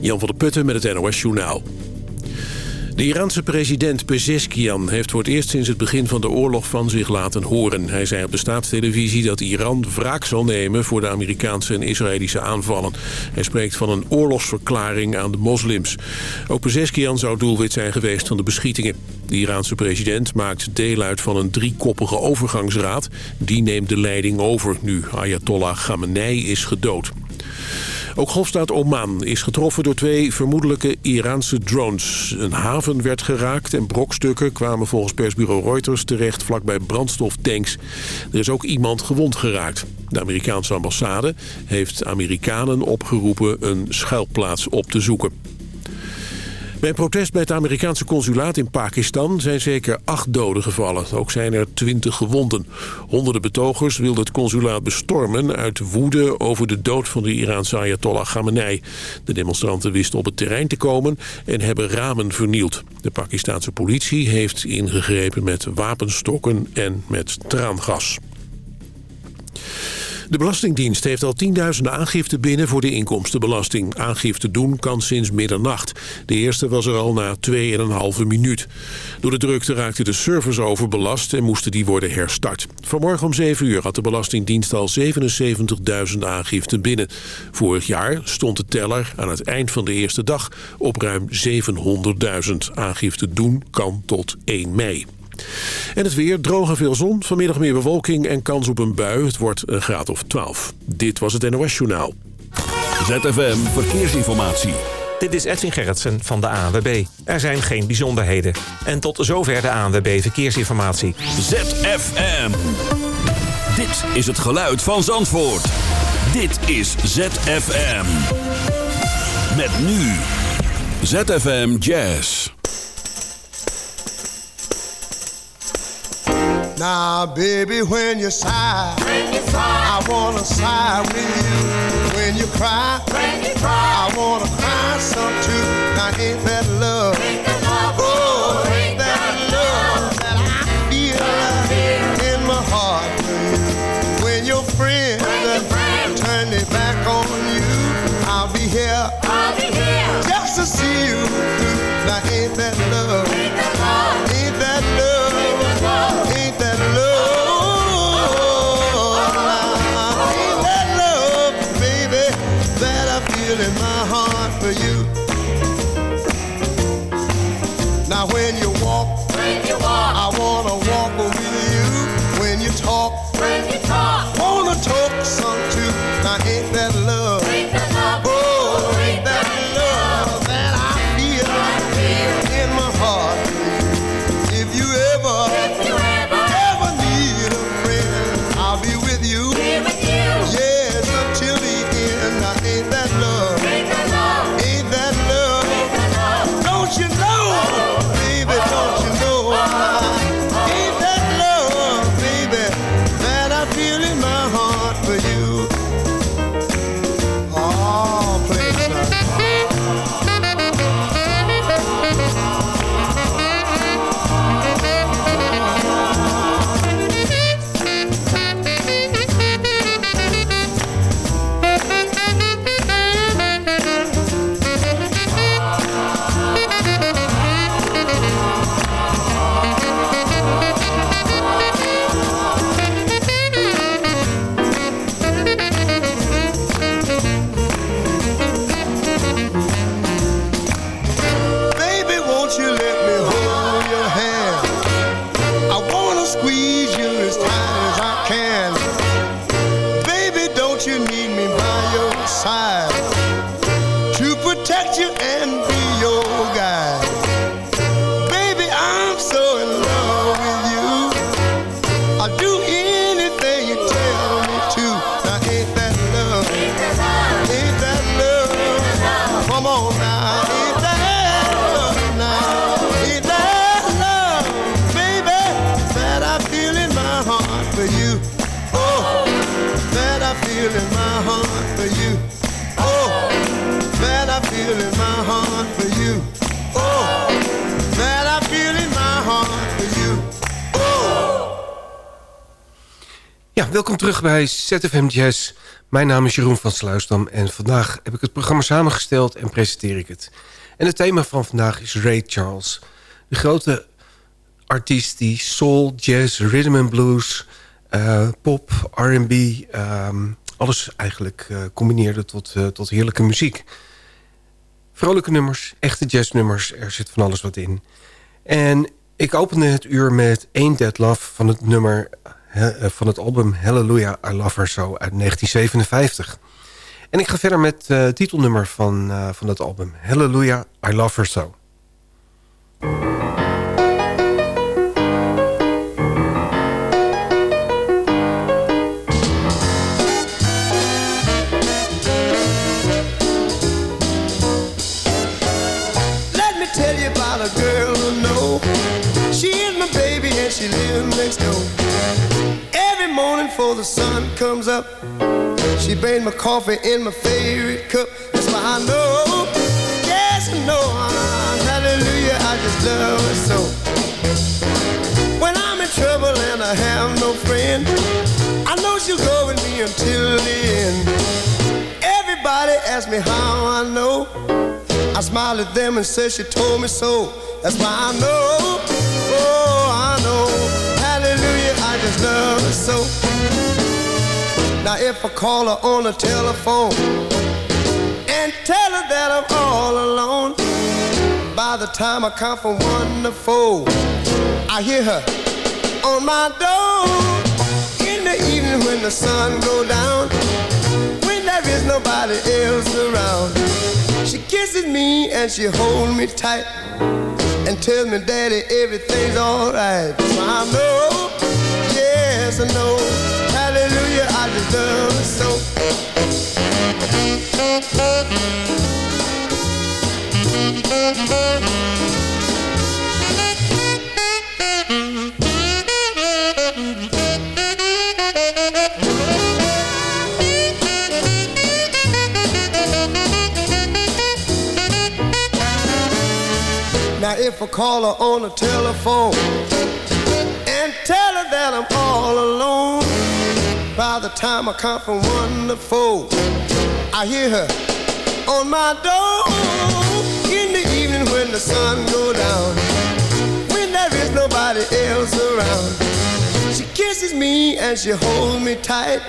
Jan van der Putten met het NOS Journaal. De Iraanse president Pezeshkian heeft voor het eerst sinds het begin van de oorlog van zich laten horen. Hij zei op de staatstelevisie dat Iran wraak zal nemen voor de Amerikaanse en Israëlische aanvallen. Hij spreekt van een oorlogsverklaring aan de moslims. Ook Pezeshkian zou doelwit zijn geweest van de beschietingen. De Iraanse president maakt deel uit van een driekoppige overgangsraad. Die neemt de leiding over nu Ayatollah Khamenei is gedood. Ook golfstaat Oman is getroffen door twee vermoedelijke Iraanse drones. Een haven werd geraakt en brokstukken kwamen volgens persbureau Reuters terecht vlakbij brandstoftanks. Er is ook iemand gewond geraakt. De Amerikaanse ambassade heeft Amerikanen opgeroepen een schuilplaats op te zoeken. Bij protest bij het Amerikaanse consulaat in Pakistan zijn zeker acht doden gevallen. Ook zijn er twintig gewonden. Honderden betogers wilden het consulaat bestormen uit woede over de dood van de Iraanse Ayatollah Khamenei. De demonstranten wisten op het terrein te komen en hebben ramen vernield. De Pakistanse politie heeft ingegrepen met wapenstokken en met traangas. De Belastingdienst heeft al tienduizenden aangiften binnen voor de inkomstenbelasting. Aangifte doen kan sinds middernacht. De eerste was er al na 2,5 minuut. Door de drukte raakte de servers overbelast en moesten die worden herstart. Vanmorgen om 7 uur had de Belastingdienst al 77.000 aangiften binnen. Vorig jaar stond de teller aan het eind van de eerste dag op ruim 700.000. Aangifte doen kan tot 1 mei. En het weer, droog en veel zon, vanmiddag meer bewolking en kans op een bui. Het wordt een graad of 12. Dit was het NOS Journaal. ZFM Verkeersinformatie. Dit is Edwin Gerritsen van de ANWB. Er zijn geen bijzonderheden. En tot zover de ANWB Verkeersinformatie. ZFM. Dit is het geluid van Zandvoort. Dit is ZFM. Met nu. ZFM Jazz. Now, baby, when you sigh, when you sigh, I wanna sigh with you. When you cry, when you cry, I wanna cry some too. Now, ain't that love? that love? Bij ZFM Jazz. Mijn naam is Jeroen van Sluisdam en vandaag heb ik het programma samengesteld en presenteer ik het. En het thema van vandaag is Ray Charles. De grote artiest die soul, jazz, rhythm and blues, uh, pop, R&B... Um, alles eigenlijk uh, combineerde tot, uh, tot heerlijke muziek. Vrolijke nummers, echte jazznummers, er zit van alles wat in. En ik opende het uur met Ain't That Love van het nummer van het album Hallelujah, I Love Her So uit 1957. En ik ga verder met uh, titelnummer van, uh, van dat album. Hallelujah, I Love Her So. Comes up. She brings my coffee in my favorite cup. That's why I know. Yes, I know. Hallelujah, I just love her so. When I'm in trouble and I have no friend I know she'll go with me until the end. Everybody asks me how I know. I smile at them and say she told me so. That's why I know. Oh, I know. Hallelujah, I just love her so Now if I call her on the telephone And tell her that I'm all alone By the time I count from one to four I hear her on my door. In the evening when the sun go down When there is nobody else around She kisses me and she holds me tight And tells me daddy everything's alright So I know, yes I know Now if I call her on the telephone And tell her that I'm all alone By the time I come from one to four I hear her on my door. In the evening when the sun go down When there is nobody else around She kisses me and she holds me tight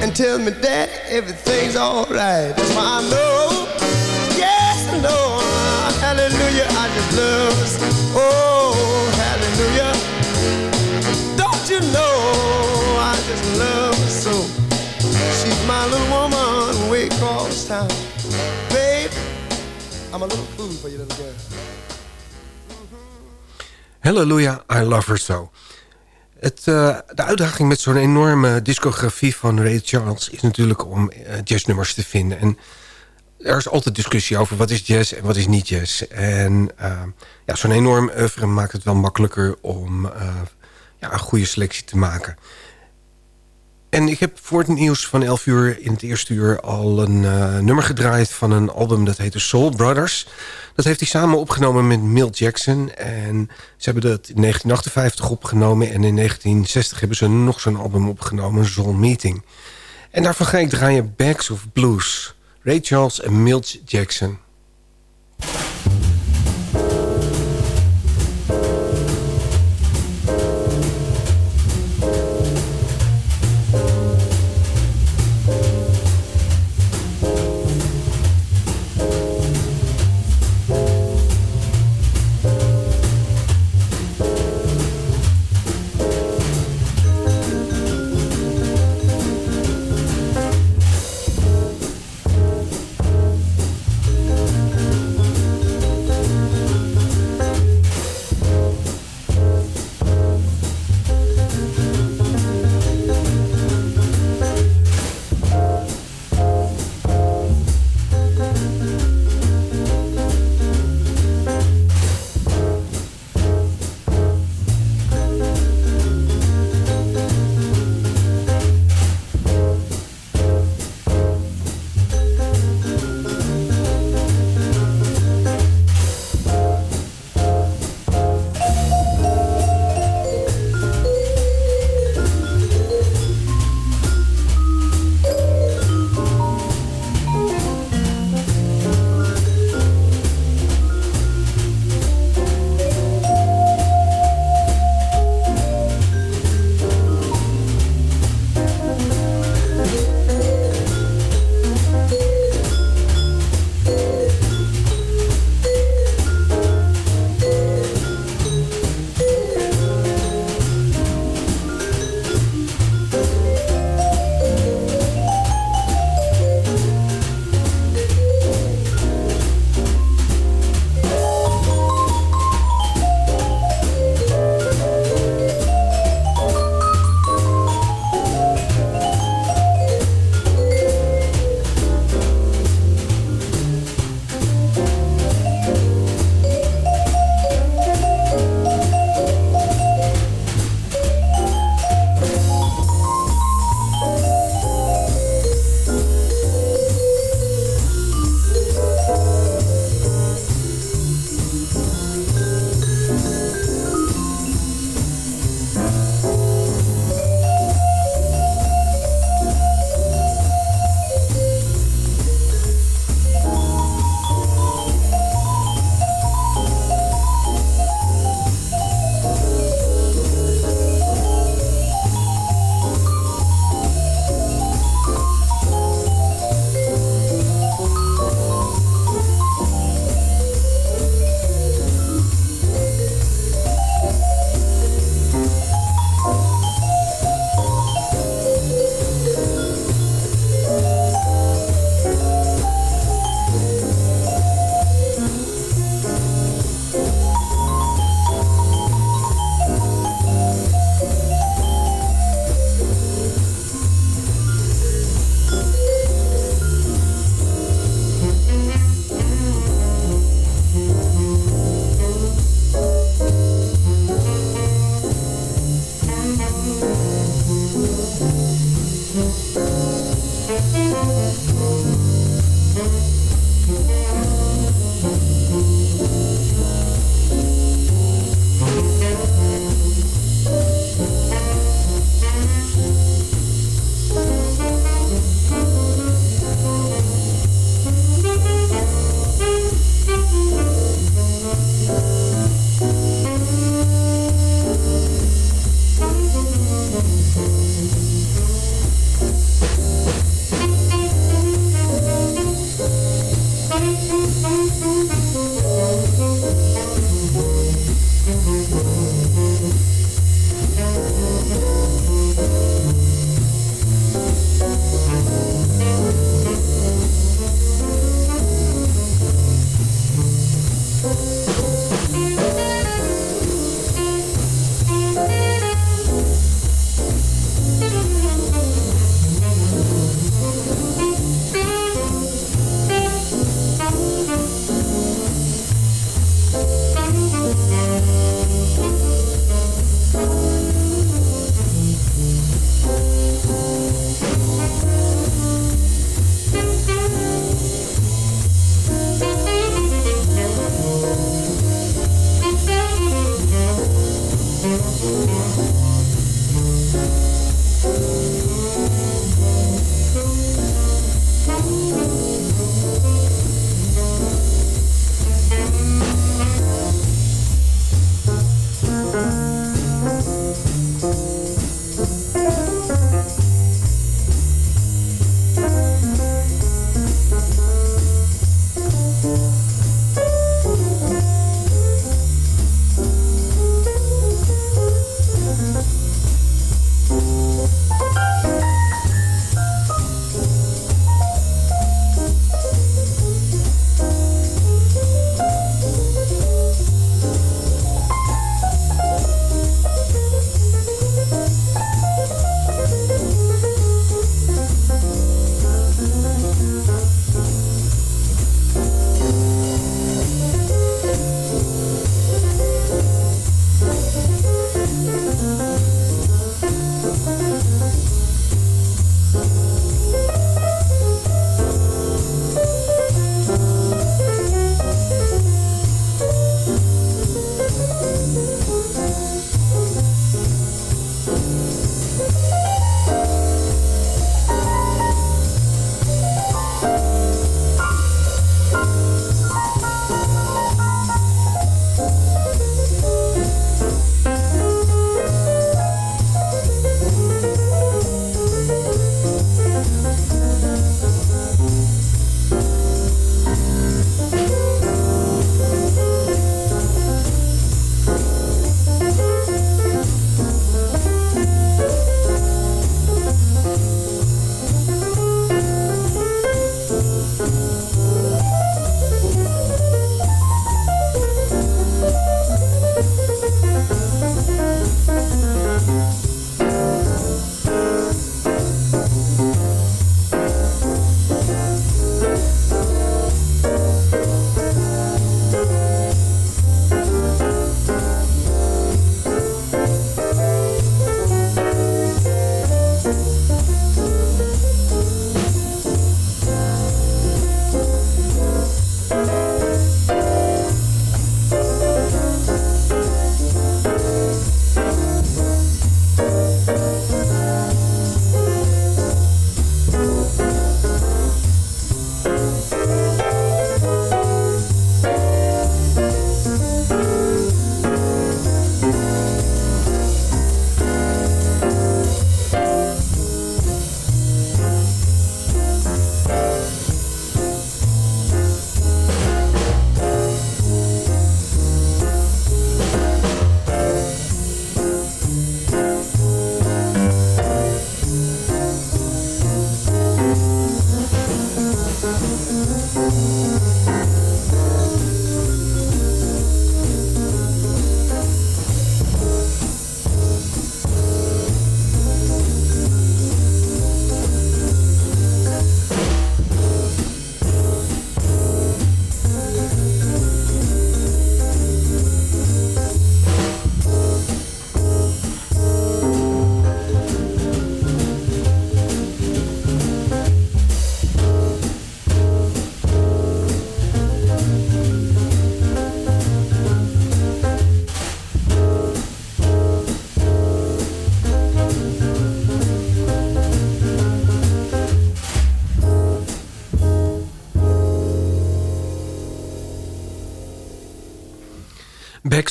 And tells me that everything's alright. That's why I know, yes I know Hallelujah, I just love her Oh, Babe, I'm a little fool for you little girl Hallelujah, I Love Her So. Het, uh, de uitdaging met zo'n enorme discografie van Ray Charles... is natuurlijk om uh, jazznummers te vinden. En er is altijd discussie over wat is jazz en wat is niet jazz. En uh, ja, zo'n enorm oeuvre maakt het wel makkelijker om ja, een goede selectie te maken. En ik heb voor het nieuws van 11 uur in het eerste uur al een nummer gedraaid... van een album dat heette Soul Brothers... Dat heeft hij samen opgenomen met Milt Jackson. En ze hebben dat in 1958 opgenomen. En in 1960 hebben ze nog zo'n album opgenomen, Soul Meeting. En daarvan ga ik draaien Bags of Blues. Ray Charles en Milt Jackson.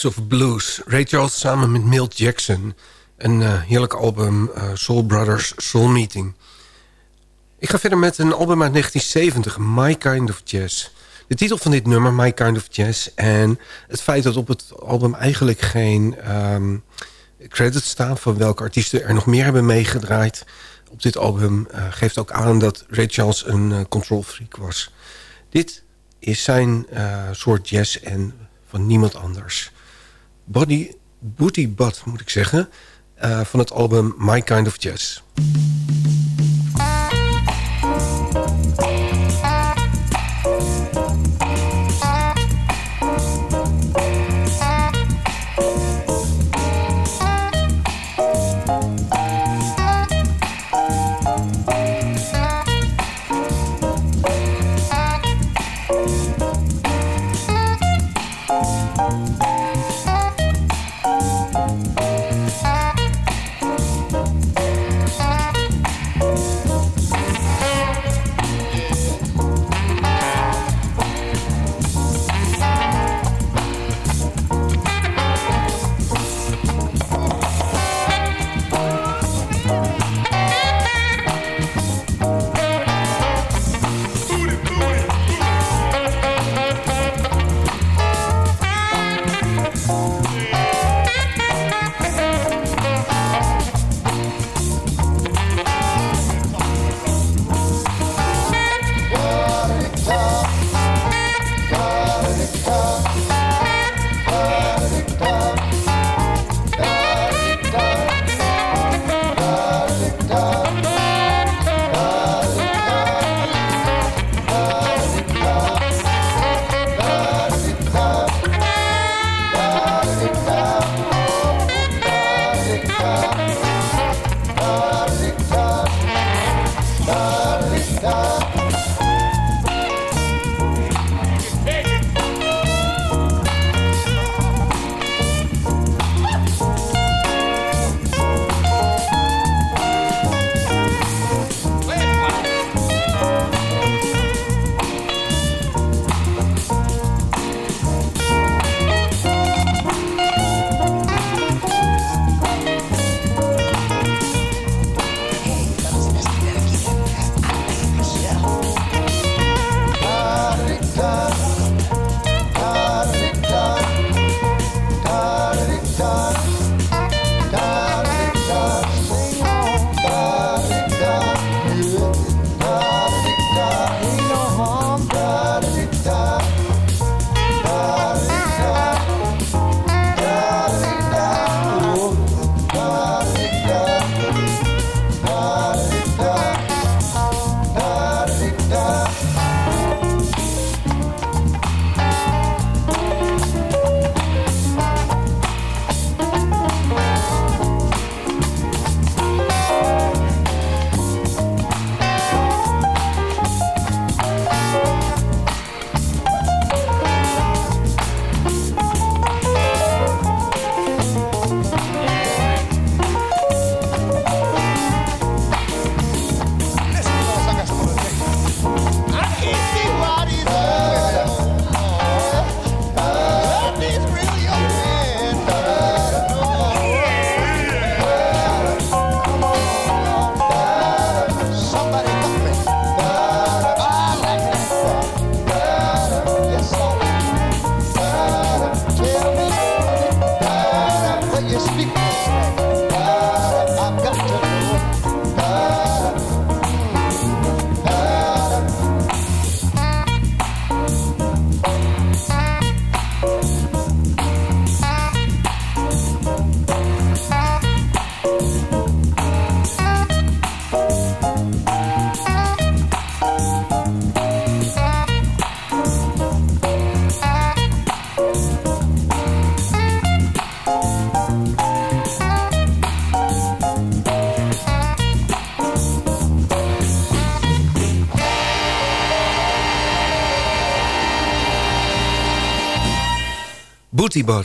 Of Blues. Ray Charles samen met Milt Jackson. Een uh, heerlijk album, uh, Soul Brothers Soul Meeting. Ik ga verder met een album uit 1970, My Kind of Jazz. De titel van dit nummer, My Kind of Jazz... en het feit dat op het album eigenlijk geen ehm, credits staan... van welke artiesten er nog meer hebben meegedraaid op dit album... Uh, geeft ook aan dat Ray Charles een control freak was. Dit is zijn soort jazz en van niemand anders. Body, Booty Butt, moet ik zeggen... van het album My Kind of Jazz.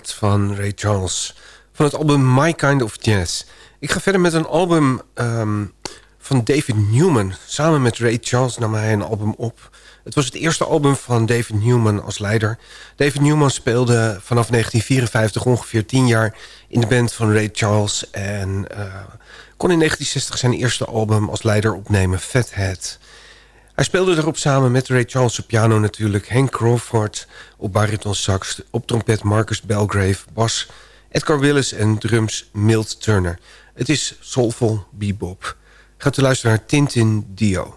Van Ray Charles. Van het album My Kind of Jazz. Ik ga verder met een album um, van David Newman. Samen met Ray Charles nam hij een album op. Het was het eerste album van David Newman als leider. David Newman speelde vanaf 1954 ongeveer 10 jaar in de band van Ray Charles. En uh, kon in 1960 zijn eerste album als leider opnemen, Fathead. Hij speelde erop samen met Ray Charles op piano natuurlijk... Hank Crawford op bariton sax, op trompet Marcus Belgrave... bas Edgar Willis en drums Milt Turner. Het is soulful bebop. Gaat u luisteren naar Tintin Dio.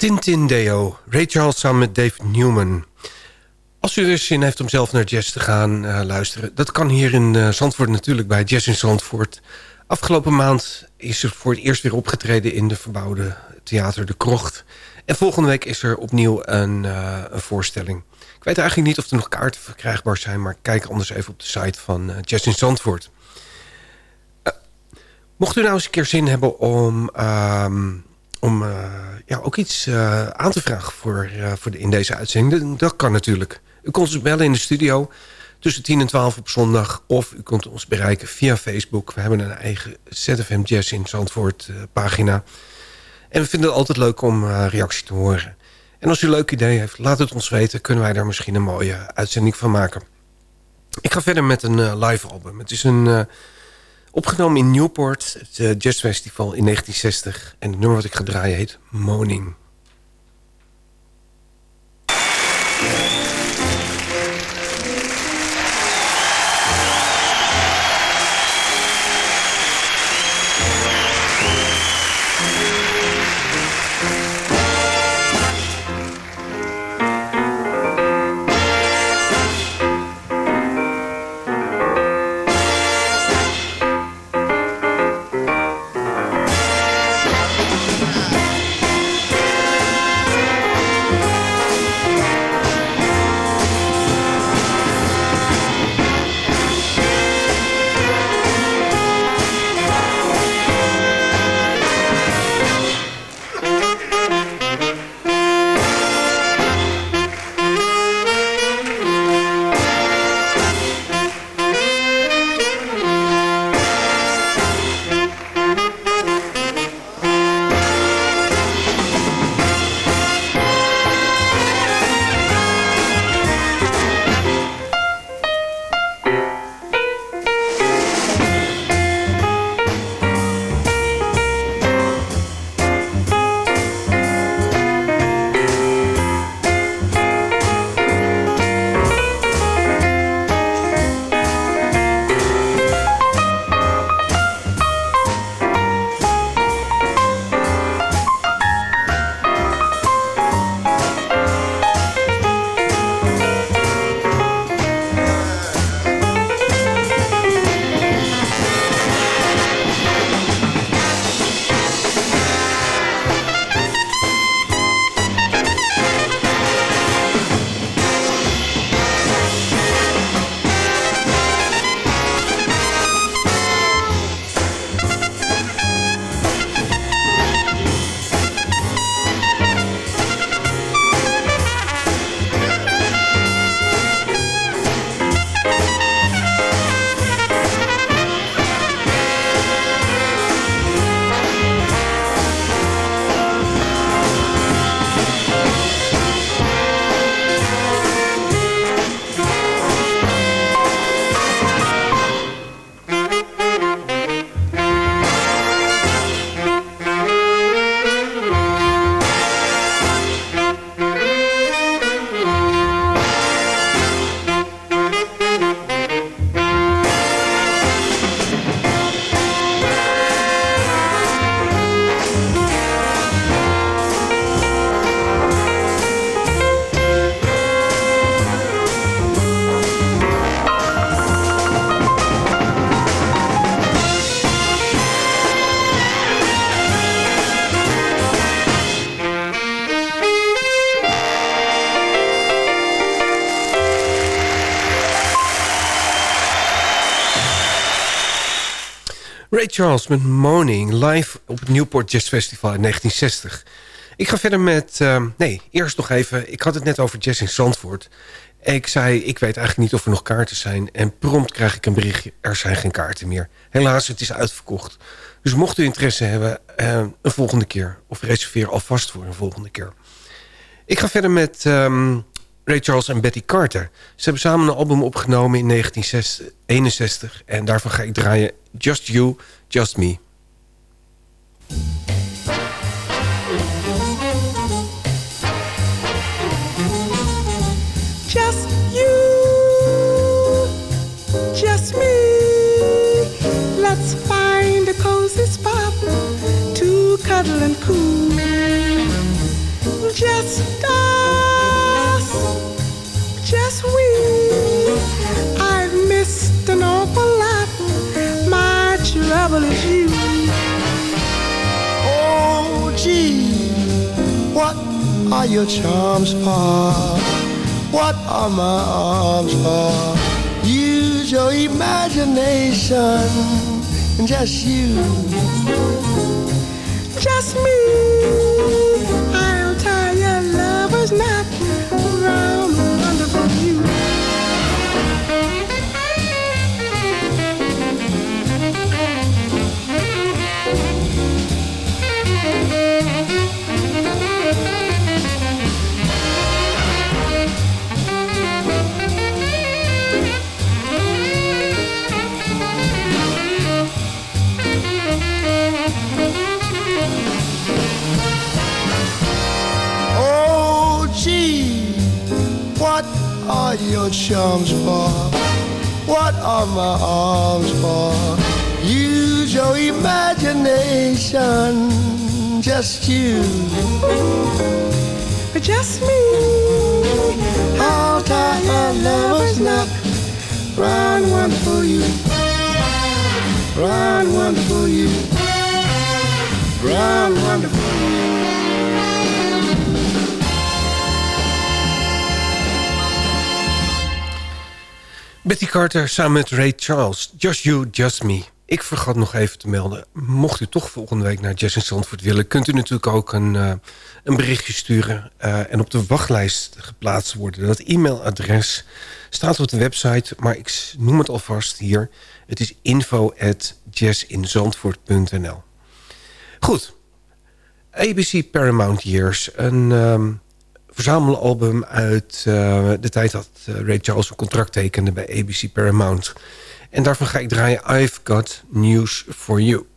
Tintin Deo, Ray Charles samen met Dave Newman. Als u er zin heeft om zelf naar jazz te gaan uh, luisteren... dat kan hier in uh, Zandvoort natuurlijk bij Jazz in Zandvoort. Afgelopen maand is er voor het eerst weer opgetreden... in de verbouwde theater De Krocht. En volgende week is er opnieuw een, uh, een voorstelling. Ik weet eigenlijk niet of er nog kaarten verkrijgbaar zijn... maar kijk anders even op de site van Jazz in Zandvoort. mocht u nou eens een keer zin hebben om ehm, om uh, ja, ook iets uh, aan te vragen voor, uh, voor de, in deze uitzending. Dat kan natuurlijk. U kunt ons bellen in de studio tussen 10 en 12 op zondag. Of u kunt ons bereiken via Facebook. We hebben een eigen ZFM Jazz in Zandvoort pagina. En we vinden het altijd leuk om reactie te horen. En als u een leuk idee heeft, laat het ons weten. Kunnen wij daar misschien een mooie uitzending van maken. Ik ga verder met een live album. Het is een Opgenomen in Newport, het uh, jazzfestival in 1960. En het nummer wat ik ga draaien heet Moaning. Ray Charles met Moaning live op het Newport Jazz Festival in 1960. Ik ga verder met... Uh, nee, eerst nog even... Ik had het net over jazz in Zandvoort. Ik zei, ik weet eigenlijk niet of er nog kaarten zijn. En prompt krijg ik een berichtje, er zijn geen kaarten meer. Helaas, het is uitverkocht. Dus mocht u interesse hebben, uh, een volgende keer. Of reserveer alvast voor een volgende keer. Ik ga verder met um, Ray Charles en Betty Carter. Ze hebben samen een album opgenomen in 1961. En daarvan ga ik draaien Just You, Just Me. Just you, just me. Let's find a cozy spot to cuddle and cool. just us, missed an awful lot. My trouble is you. Oh, gee, what are your charms for? What are my arms for? Use your imagination, and just you. Just me. Just you. Just me. Tie a lover's knot round one for you, round one for you, round one for you. Betty Carter samen met Ray Charles. Just You, Just Me. Ik vergat nog even te melden. Mocht u toch volgende week naar Jazz in Zandvoort willen... kunt u natuurlijk ook een, eh, een berichtje sturen... eh, en op de wachtlijst geplaatst worden. Dat e-mailadres staat op de website... maar ik noem het alvast hier. Het is info@jazzinzandvoort.nl Goed. ABC Paramount Years. Een ehm, verzamelalbum uit eh, de tijd dat Ray Charles een contract tekende bij ABC Paramount. En daarvan ga ik draaien I've Got News For You.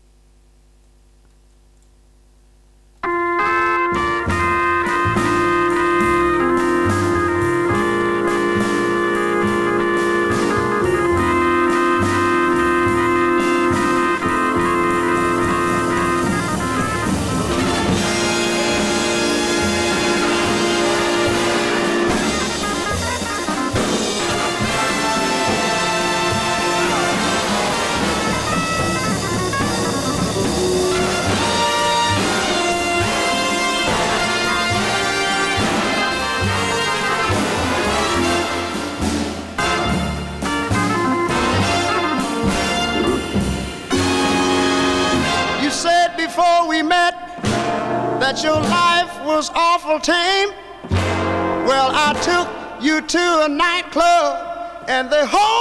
And the whole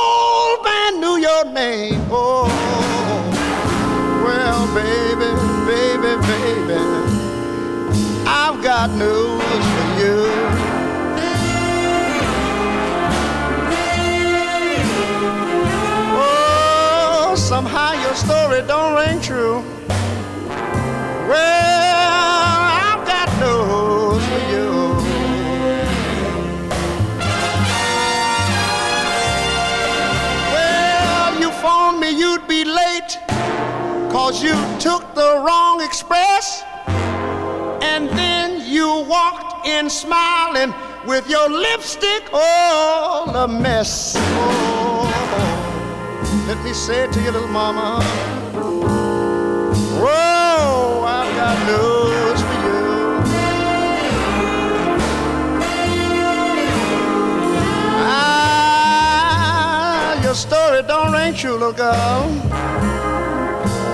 with your lipstick all a mess. Oh, let me say it to you, little mama. Whoa, I've got news for you. Ah, your story don't ring true, little girl.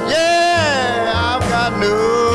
Yeah, I've got news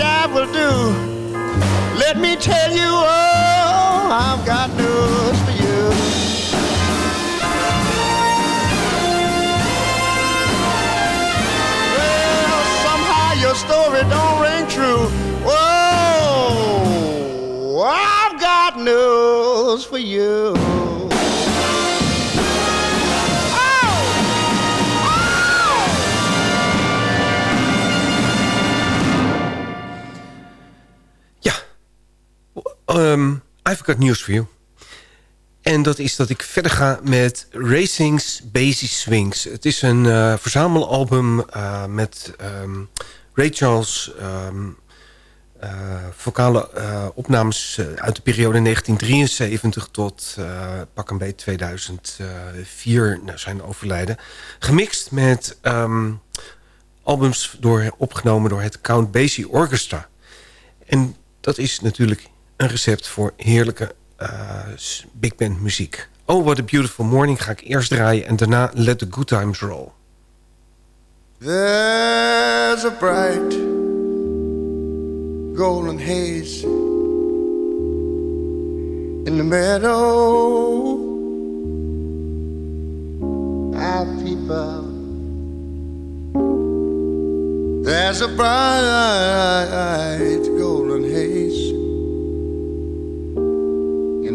job will do, let me tell you, oh, I've got news for you. Well, somehow your story don't ring true. Whoa, I've got news for you. Ehm I've got news for you. En dat is dat ik verder ga met Racing's Basis Swings. Het is een eh, verzamelalbum eh, met ehm, Ray Charles... ehm, eh, vocale opnames uit de periode 1973 tot pak een beetje 2004 naar zijn overlijden. Gemixt met albums door, opgenomen door het Count Basie Orchestra. En dat is natuurlijk een recept voor heerlijke eh, big band muziek. Oh, What a Beautiful Morning ga ik eerst draaien... en daarna Let the Good Times Roll. There's a bright golden haze in the meadow. I out. There's a bright golden haze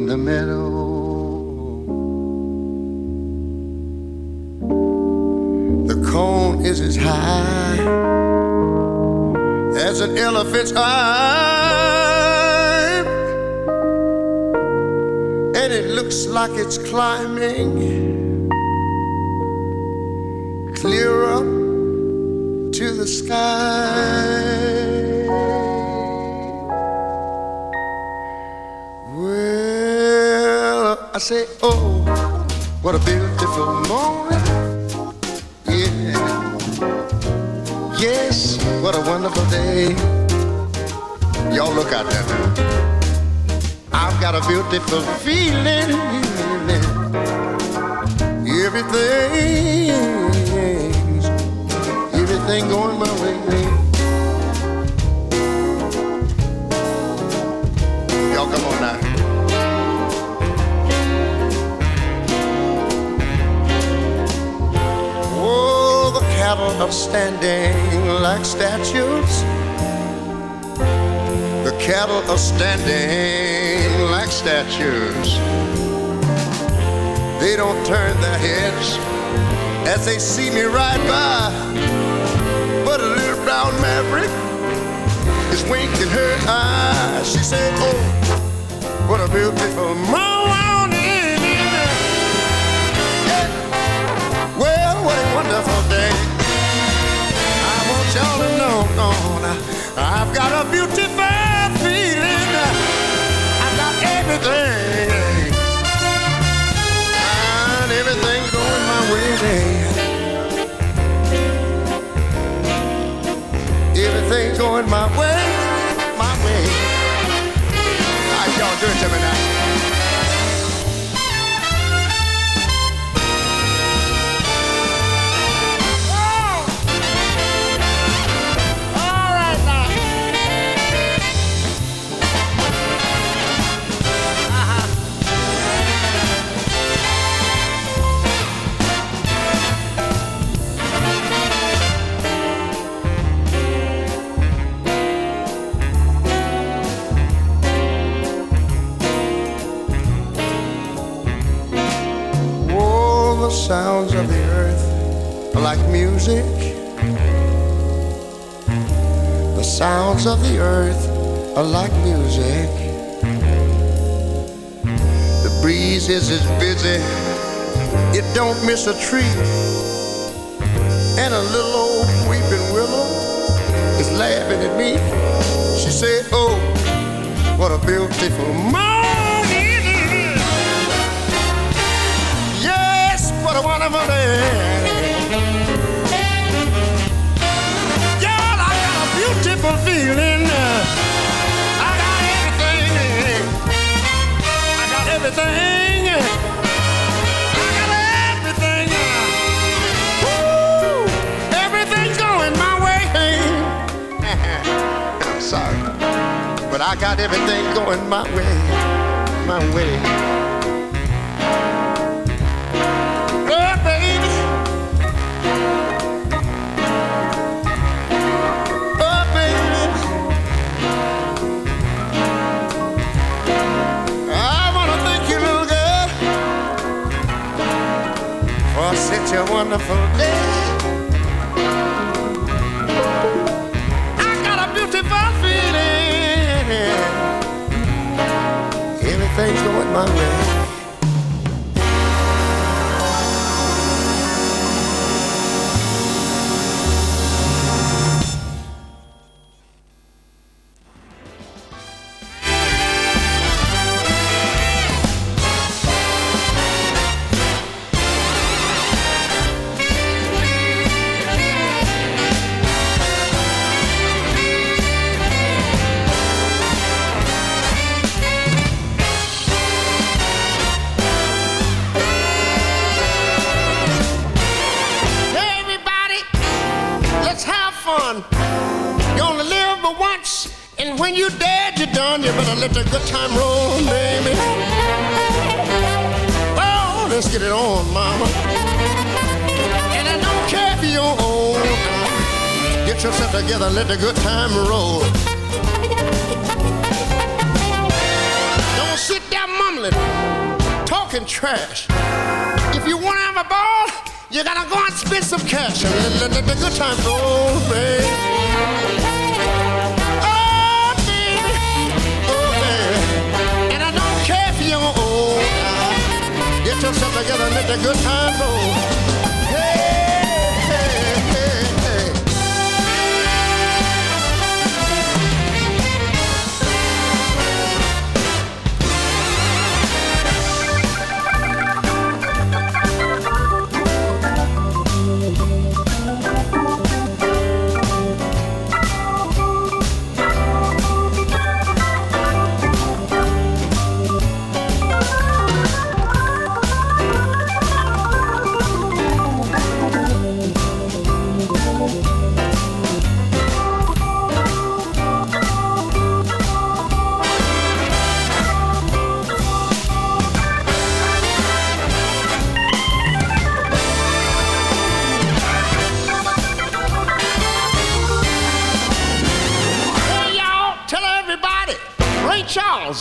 the meadow. The cone is as high as an elephant's eye, and it looks like it's climbing clear up to the sky. I say, oh, what a beautiful morning. Yeah. Yes, what a wonderful day. Y'all look out there. I've got a beautiful feeling. Everything, everything going my way. Cattle are standing like statues. The cattle are standing like statues. They don't turn their heads as they see me ride by. But a little brown maverick is winking her eye. She said, Oh, what a beautiful morning. I want y'all to know, no, now, I've got a beautiful feeling. I've got everything. And everything going my way. Everything going my way, tree. And a little old weeping willow is laughing at me. She said, Oh, what a beautiful everything going my way. My way. Oh, baby. Oh, baby. I wanna thank you, little girl, for such a wonderful my way.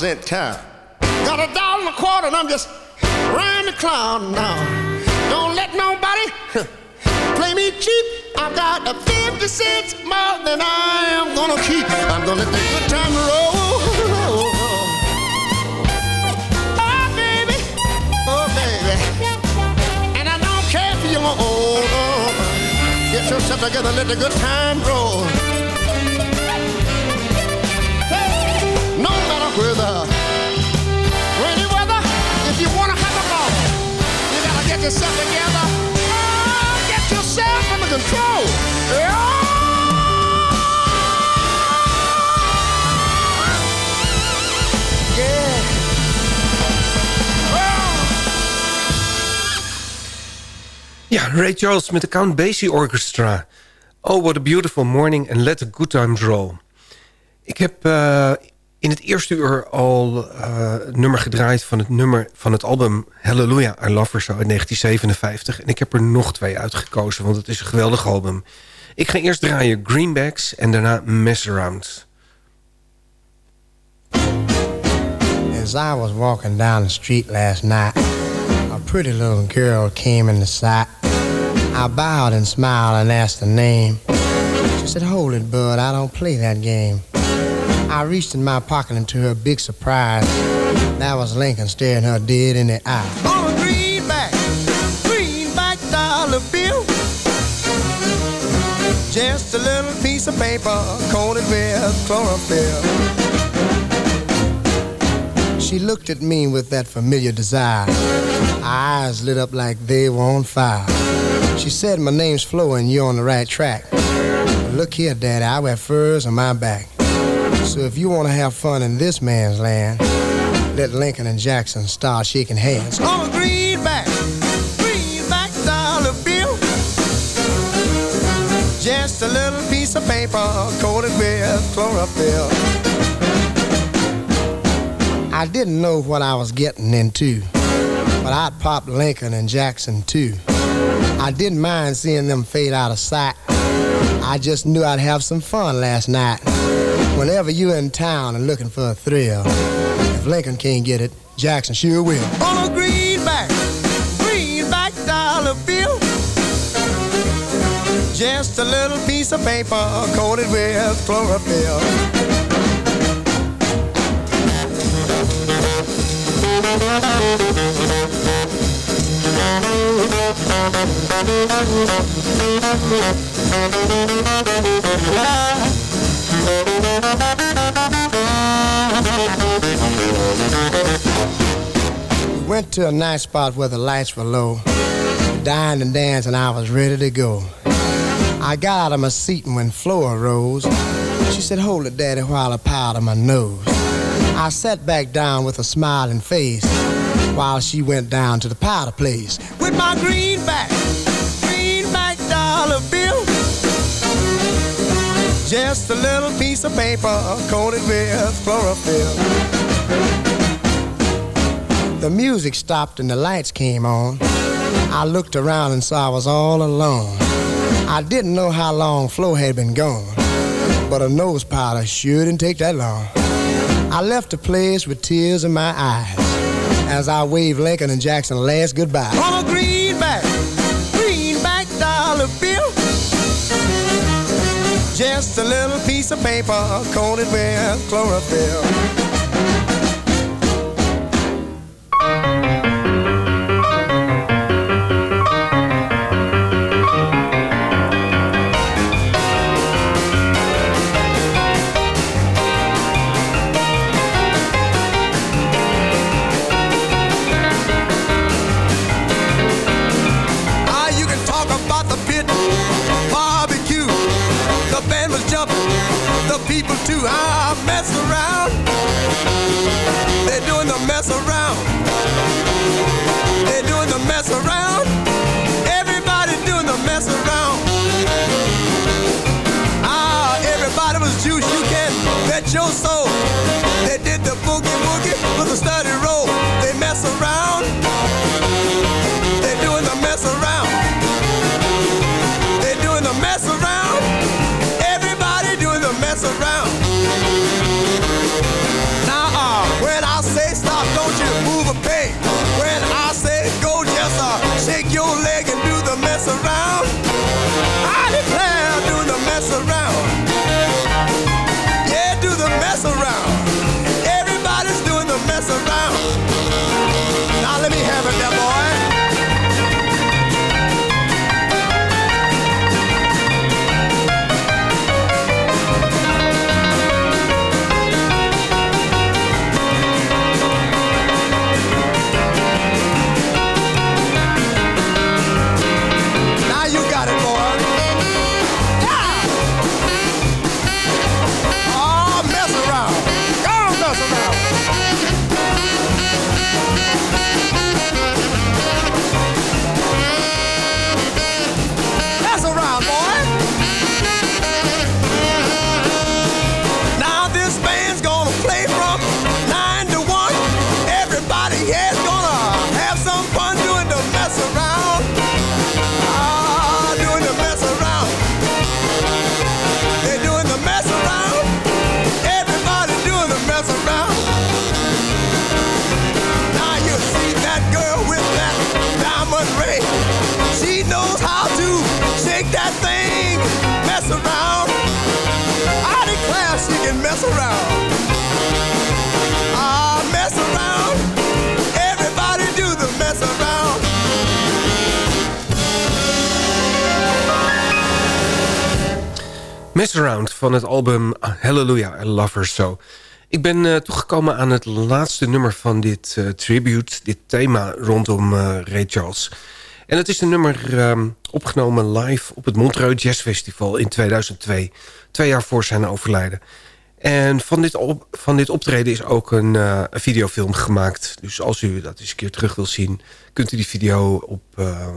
Charles town. Got a dollar and a quarter, and I'm just riding the cloud now. Don't let nobody play me cheap. I've got a 50 cents more than I am gonna keep. I'm gonna let the good time roll. Oh, baby. Oh, baby. And I don't care if you're old. Get yourself together, let the good time roll. No matter rainy weather. If you wanna have a ball, you gotta get yourself together. Oh, get yourself under control. Yeah. Yeah. Ja, Ray Charles met de Count Basie Orchestra. Oh, what a beautiful morning and let the good times roll. Ik heb eh, in het eerste uur al het nummer gedraaid van het, nummer, van het album Hallelujah, I Love Her So uit 1957. En ik heb er nog twee uitgekozen, want het is een geweldig album. Ik ga eerst draaien Greenbacks en daarna Mess Around. As I was walking down the street last night, a pretty little girl came into sight. I bowed and smiled and asked her name. She said, Hold it, bud, I don't play that game. I reached in my pocket and to her big surprise, that was Lincoln staring her dead in the eye. On a greenback, greenback dollar bill. Just a little piece of paper coated with chlorophyll. She looked at me with that familiar desire. Her eyes lit up like they were on fire. She said, My name's Flo and you're on the right track. But look here, Daddy, I wear furs on my back. So if you want to have fun in this man's land, let Lincoln and Jackson start shaking hands. On a greenback, greenback dollar bill. Just a little piece of paper coated with chlorophyll. I didn't know what I was getting into, but I'd pop Lincoln and Jackson too. I didn't mind seeing them fade out of sight. I just knew I'd have some fun last night. Whenever you're in town and looking for a thrill, if Lincoln can't get it, Jackson sure will. On a greenback, greenback dollar bill. Just a little piece of paper coated with chlorophyll. We went to a nice spot where the lights were low. Dined and danced, and I was ready to go. I got out of my seat, and when Flora rose, she said, Hold it, Daddy, while I powder my nose. I sat back down with a smiling face while she went down to the powder place with my greenback, greenback Just a little piece of paper coated with chlorophyll. The music stopped and the lights came on. I looked around and saw I was all alone. I didn't know how long Flo had been gone, but a nose powder sure didn't take that long. I left the place with tears in my eyes as I waved Lincoln and Jackson last goodbye. Just a little piece of paper coated with chlorophyll. Mess around. Now let me have it, mess around. Ah, mess around. Everybody do the mess around. Mess Around van het album Hallelujah, I Love Her So. Ik ben uh, toegekomen aan het laatste nummer van dit uh, tribute, dit thema rondom uh, Ray Charles. En het is een nummer um, opgenomen live op het Montreux Jazz Festival in 2002. Twee jaar voor zijn overlijden. En van dit, op, van dit optreden is ook een, een, videofilm gemaakt. Dus als u dat eens een keer terug wil zien... kunt u die video op,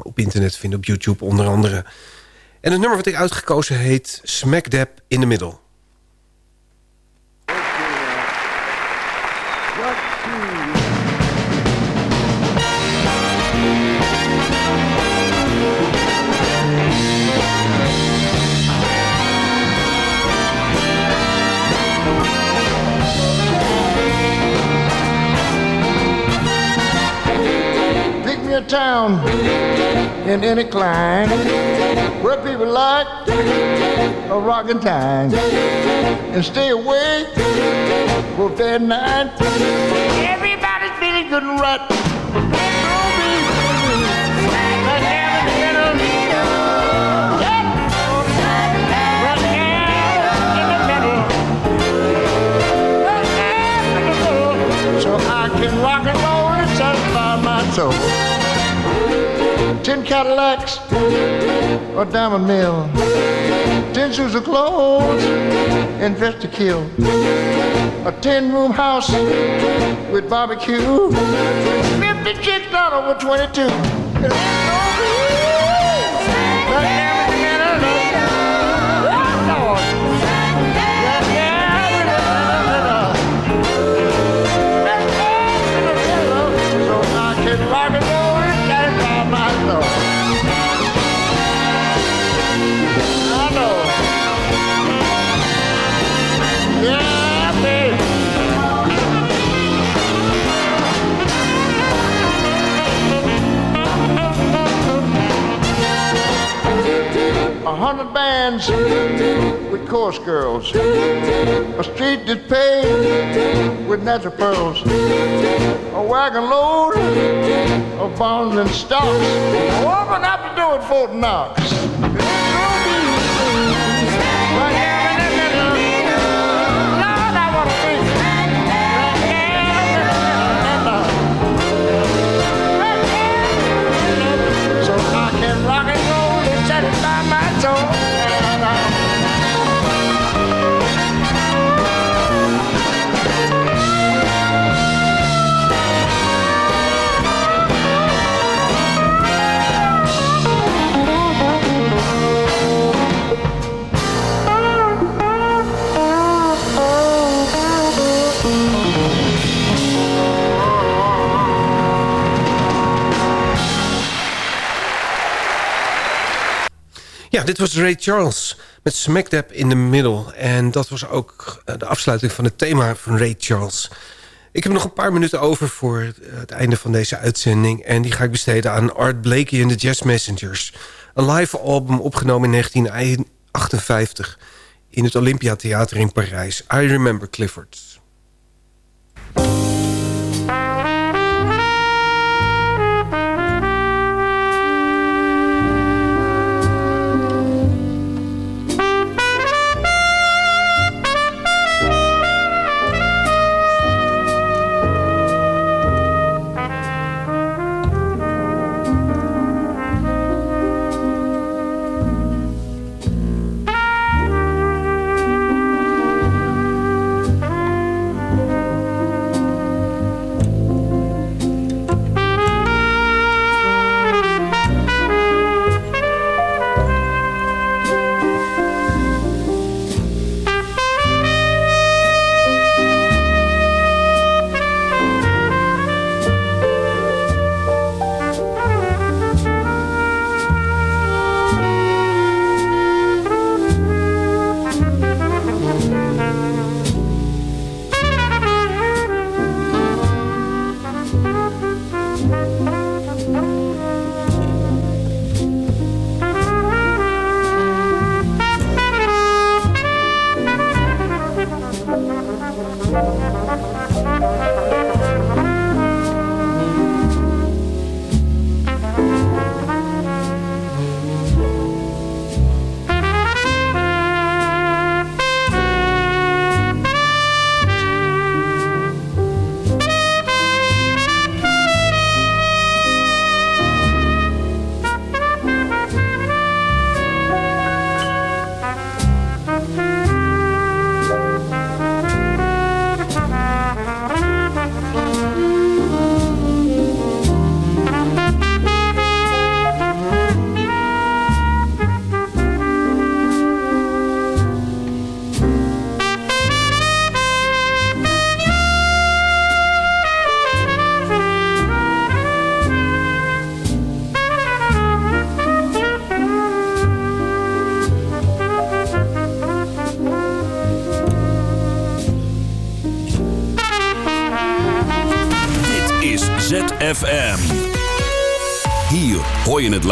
op internet vinden, op YouTube onder andere. En het nummer wat ik uitgekozen heet Smack Dab in the Middle. Town in any clime where people like a rockin' time and stay away for day night. Everybody's feeling good and right. So I can rock and roll and ten Cadillacs, a diamond mill, ten suits of clothes, and dressed to kill, a ten room house with barbecue, fifty chicks down over twenty A hundred bands with course girls. A street that's paved with natural pearls. A wagon load of bonds and stocks. Open up the door at Fort Knox. Dit was Ray Charles met Smack Dab in the Middle. En dat was ook eh, de afsluiting van het thema van Ray Charles. Ik heb nog een paar minuten over voor het einde van deze uitzending. En die ga ik besteden aan Art Blakey en de Jazz Messengers. Een live album opgenomen in 1958 in het Olympia Theater in Parijs. I Remember Clifford.